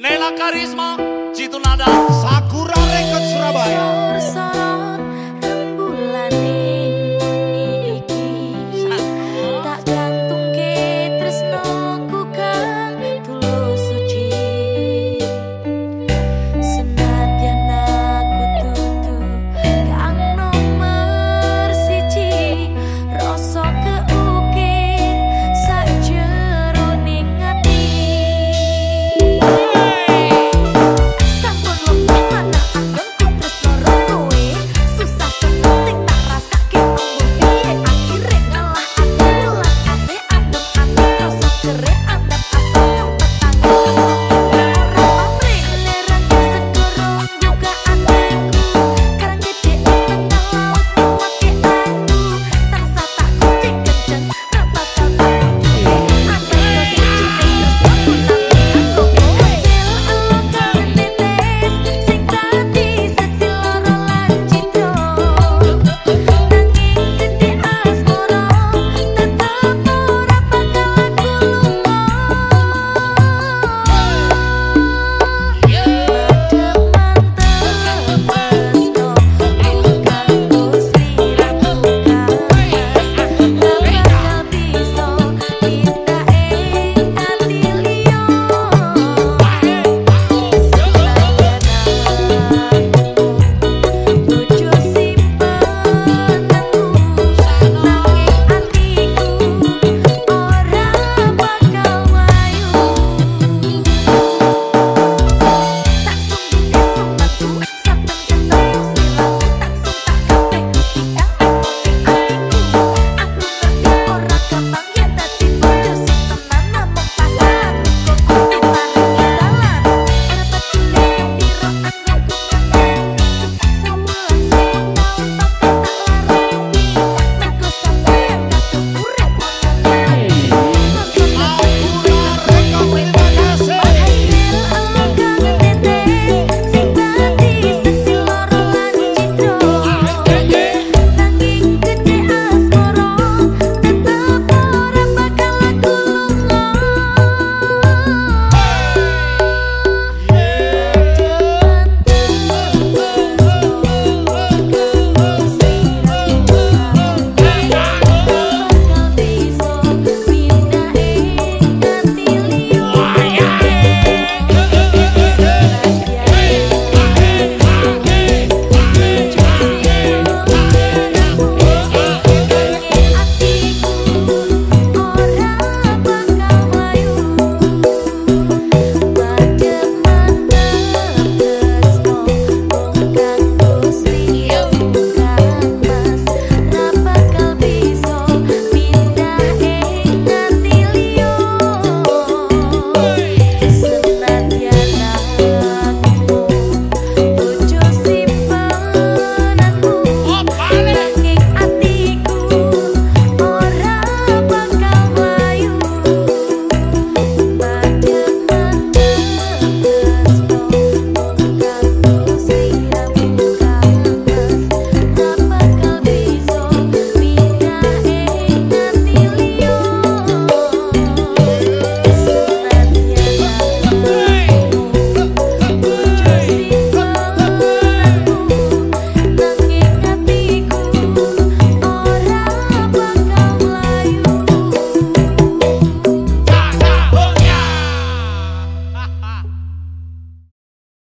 nela carisma de do nada saco